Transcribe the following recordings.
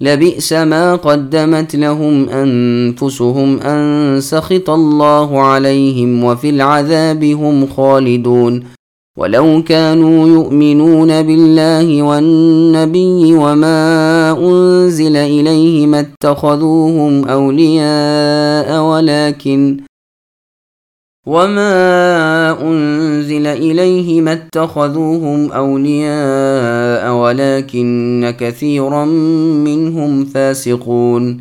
لبئس ما قدمت لهم أنفسهم أن سخط الله عليهم وفي العذاب هم خالدون. ولو كانوا يؤمنون بالله والنبي وما أنزل إليه ما اتخذوهم أولياء ولكن وما أنزل إليه ما اتخذوهم أولياء ولكن كثيرا منهم فاسقون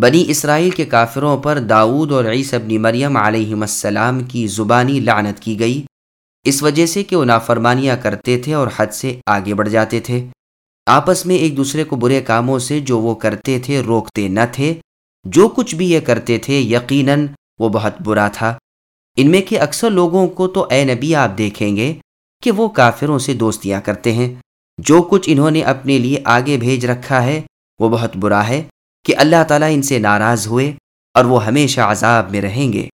بنی اسرائیل کے کافروں پر داؤد اور عیسی ابن مریم علیہ السلام کی زبانی لعنت کی گئی۔ اس وجہ سے کہ وہ نافرمانیاں کرتے تھے اور حد سے آگے بڑھ جاتے تھے۔ آپس میں ایک دوسرے کو برے کاموں سے جو وہ کرتے تھے روکتے نہ تھے۔ جو کچھ بھی یہ کرتے تھے، یقیناً وہ بہت برا تھا۔ ان میں کے اکثر لوگوں کو تو اے نبی آپ دیکھیں گے کہ وہ کافروں سے دوستیاں کرتے ہیں۔ جو کچھ انہوں نے اپنے لیے آگے بھیج رکھا ہے، وہ بہت برا ہے کہ اللہ تعالیٰ ان سے ناراض ہوئے اور وہ ہمیشہ عذاب میں رہیں گے۔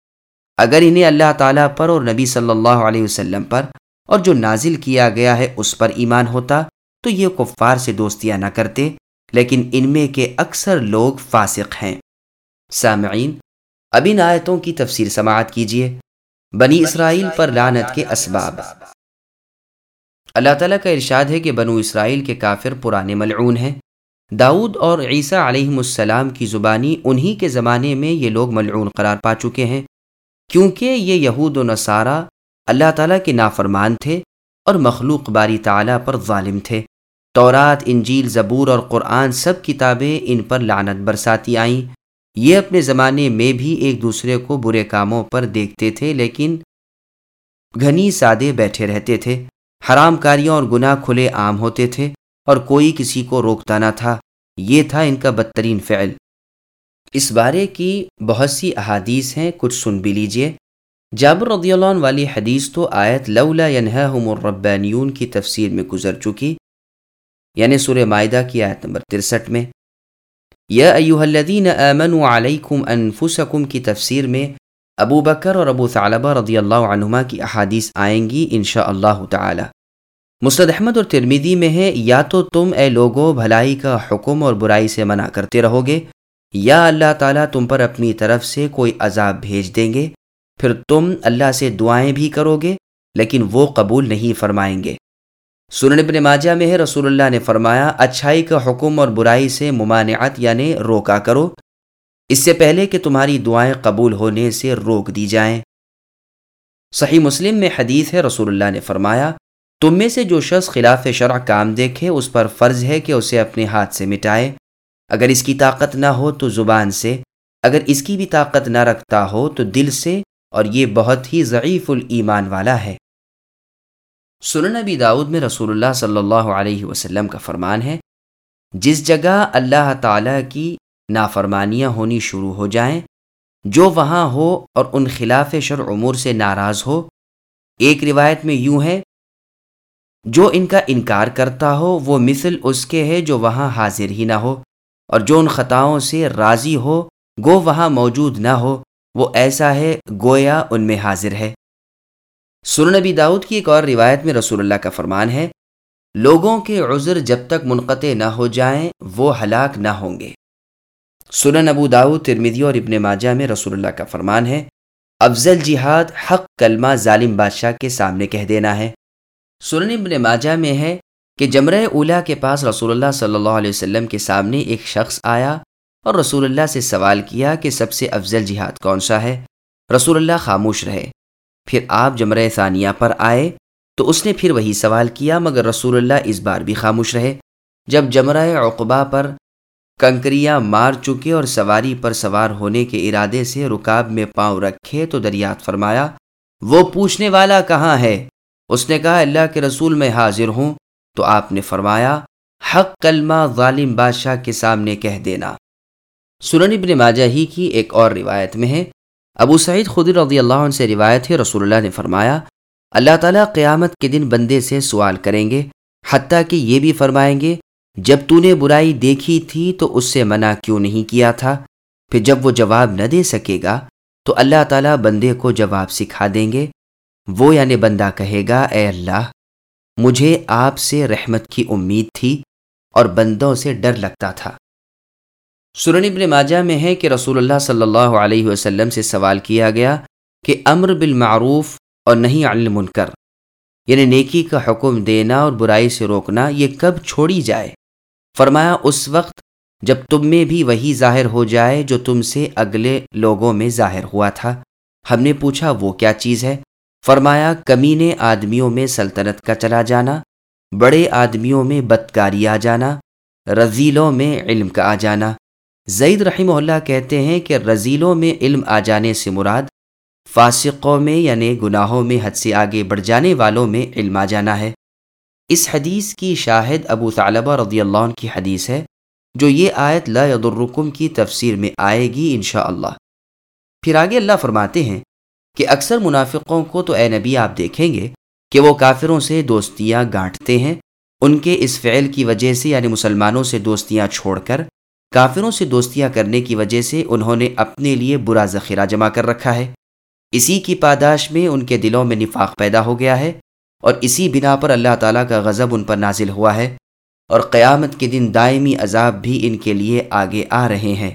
اگر انہیں اللہ تعالیٰ پر اور نبی صلی اللہ علیہ وسلم پر اور جو نازل کیا گیا ہے اس پر ایمان ہوتا، تو یہ کفار سے دوستیاں نہ کرتے، لیکن ان میں کے اکثر لوگ فاسق ہیں۔ سامعین، اب ان آیتوں کی تفسیر سماعت کیجیے بنی اسرائیل پر لانت کے اسباب۔ اللہ تعالیٰ کا ارشاد ہے کہ بنو اسرائیل کے کافر پرانے ملعون ہیں۔ داؤد اور عیسیٰ علیہ السلام کی زبانی انہی کے زمانے میں یہ لوگ ملعون قرار پا چکے ہیں۔ کیونکہ یہ یہود و نصارہ اللہ تعالیٰ کے نافرمان تھے اور مخلوق باری تعالیٰ پر ظالم تھے۔ تورات، انجیل، زبور اور قرآن سب کتابیں ان پر لعنت برساتی آئیں۔ یہ اپنے زمانے میں بھی ایک دوسرے کو برے کاموں پر دیکھتے تھے، لیکن گھنی سادے بیٹھے رہتے تھے۔ حرام کاریاں اور گناہ کھلے عام ہوتے تھے اور کوئی کسی کو روکتا نہ تھا۔ یہ تھا ان کا بدترین فعل۔ اس بارے کی بہت سی احادیث ہیں، کچھ سن بھی لیجیے جابر رضی اللہ عنہ والی حدیث تو آیت لولا ینہہم الربانیون کی تفسیر میں گزر چکی یعنی سورہ معدہ کی آیت نمبر ترسٹھ میں۔ یا ایوہ الذین آمنوا علیکم انفسکم کی تفسیر میں ابو بکر اور ابو ثعلبہ رضی اللہ عنہما کی احادیث آئیں گی انشاءاللہ اللہ تعالی۔ مسرد احمد اور ترمیدی میں ہے، یا تو تم اے لوگو بھلائی کا حکم اور برائی سے منع کرتے رہو گے یا اللہ تعالیٰ تم پر اپنی طرف سے کوئی عذاب بھیج دیں گے، پھر تم اللہ سے دعائیں بھی کرو گے، لیکن وہ قبول نہیں فرمائیں گے۔ سنن ابن ماجہ میں ہے، رسول اللہ نے فرمایا، اچھائی کا حکم اور برائی سے ممانعت یعنی روکا کرو۔ اس سے پہلے کہ تمہاری دعائیں قبول ہونے سے روک دی جائیں۔ صحیح مسلم میں حدیث ہے، رسول اللہ نے فرمایا، تم میں سے جو شخص خلاف شرع کام دیکھے، اس پر فرض ہے کہ اسے اپنے ہاتھ سے مٹائے۔ اگر اس کی طاقت نہ ہو تو زبان سے، اگر اس کی بھی طاقت نہ رکھتا ہو تو دل سے، اور یہ بہت ہی ضعیف الایمان والا ہے۔ سنن نبی داود میں رسول اللہ صلی اللہ علیہ وسلم کا فرمان ہے، جس جگہ اللہ تعالیٰ کی نافرمانیاں ہونی شروع ہو جائیں، جو وہاں ہو اور ان خلاف شر امور سے ناراض ہو۔ ایک روایت میں یوں ہے، جو ان کا انکار کرتا ہو، وہ مثل اس کے ہے جو وہاں حاضر ہی نہ ہو، اور جو ان خطاؤں سے راضی ہو، گو وہاں موجود نہ ہو۔ وہ ایسا ہے، گویا ان میں حاضر ہے۔ نبی داؤد کی ایک اور روایت میں رسول اللہ کا فرمان ہے، لوگوں کے عذر جب تک منقطع نہ ہو جائیں، وہ ہلاک نہ ہوں گے۔ سنن ابو داؤد ترمیدی اور ابن ماجہ میں رسول اللہ کا فرمان ہے، افضل جہاد حق کلمہ ظالم بادشاہ کے سامنے کہہ دینا ہے۔ سنن ابن ماجہ میں ہے کہ جمرہ اولا کے پاس رسول اللہ صلی اللہ علیہ وسلم کے سامنے ایک شخص آیا اور رسول اللہ سے سوال کیا کہ سب سے افضل جہاد کون سا ہے؟ رسول اللہ خاموش رہے۔ پھر آپ جمرہ ثانیہ پر آئے تو اس نے پھر وہی سوال کیا مگر رسول اللہ اس بار بھی خاموش رہے۔ جب جمرہ عقبہ پر کنکریاں مار چکے اور سواری پر سوار ہونے کے ارادے سے رکاب میں پاؤں رکھے تو دریات فرمایا، وہ پوچھنے والا کہاں ہے؟ اس نے کہا، اللہ کے رسول میں حاضر ہوں۔ تو آپ نے فرمایا، حق کلمہ ظالم بادشاہ کے سامنے کہہ دینا۔ سنن ابن ماجہ ہی کی ایک اور روایت میں ہے۔ ابو سعید خدی رضی اللہ عنہ سے روایت ہے، رسول اللہ نے فرمایا، اللہ تعالیٰ قیامت کے دن بندے سے سوال کریں گے، حتیٰ کہ یہ بھی فرمائیں گے جب تو نے برائی دیکھی تھی تو اس سے منع کیوں نہیں کیا تھا؟ پھر جب وہ جواب نہ دے سکے گا، تو اللہ تعالیٰ بندے کو جواب سکھا دیں گے۔ وہ یعنی بندہ کہے گا، اے اللہ، مجھے آپ سے رحمت کی امید تھی اور بندوں سے ڈر لگتا تھا۔ سرن ابن ماجہ میں ہے کہ رسول اللہ صلی اللہ علیہ وسلم سے سوال کیا گیا کہ امر بالمعروف اور نہیں عن المنکر یعنی نیکی کا حکم دینا اور برائی سے روکنا، یہ کب چھوڑی جائے؟ فرمایا، اس وقت جب تم میں بھی وہی ظاہر ہو جائے جو تم سے اگلے لوگوں میں ظاہر ہوا تھا۔ ہم نے پوچھا، وہ کیا چیز ہے؟ فرمایا کمینے آدمیوں میں سلطنت کا چلا جانا، بڑے آدمیوں میں بدکاری آ جانا رضیلوں میں علم کا آ جانا۔ زید رحمہ اللہ کہتے ہیں کہ رضیلوں میں علم آ جانے سے مراد، فاسقوں میں یعنی گناہوں میں حد سے آگے بڑھ جانے والوں میں علم آ جانا ہے۔ اس حدیث کی شاہد ابو طالبہ رضی اللہ عنہ کی حدیث ہے، جو یہ آیت لا یدرکم کی تفسیر میں آئے گی انشاءاللہ۔ پھر آگے اللہ فرماتے ہیں کہ اکثر منافقوں کو تو اے نبی آپ دیکھیں گے کہ وہ کافروں سے دوستیاں گانٹتے ہیں، ان کے اس فعل کی وجہ سے یعنی مسلمانوں سے دوستیاں چھوڑ کر، کافروں سے دوستیاں کرنے کی وجہ سے انہوں نے اپنے لیے برا ذخیرہ جمع کر رکھا ہے۔ اسی کی پاداش میں ان کے دلوں میں نفاق پیدا ہو گیا ہے۔ اور اسی بنا پر اللہ تعالیٰ کا غضب ان پر نازل ہوا ہے اور قیامت کے دن دائمی عذاب بھی ان کے لیے آگے آ رہے ہیں۔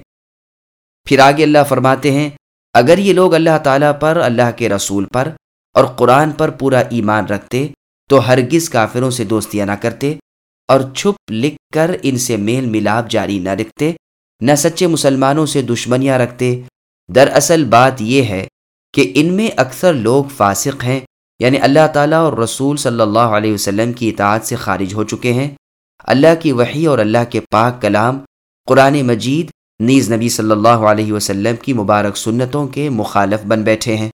پھر آگے اللہ فرماتے ہیں، اگر یہ لوگ اللہ تعالیٰ پر، اللہ کے رسول پر اور قرآن پر پورا ایمان رکھتے تو ہرگز کافروں سے دوستیاں نہ کرتے اور چھپ لکھ کر ان سے میل ملاپ جاری نہ رکھتے، نہ سچے مسلمانوں سے دشمنیاں رکھتے۔ دراصل بات یہ ہے کہ ان میں اکثر لوگ فاسق ہیں یعنی اللہ تعالیٰ اور رسول صلی اللہ علیہ وسلم کی اطاعت سے خارج ہو چکے ہیں۔ اللہ کی وحی اور اللہ کے پاک کلام، قرآن مجید، نیز نبی صلی اللہ علیہ وسلم کی مبارک سنتوں کے مخالف بن بیٹھے ہیں۔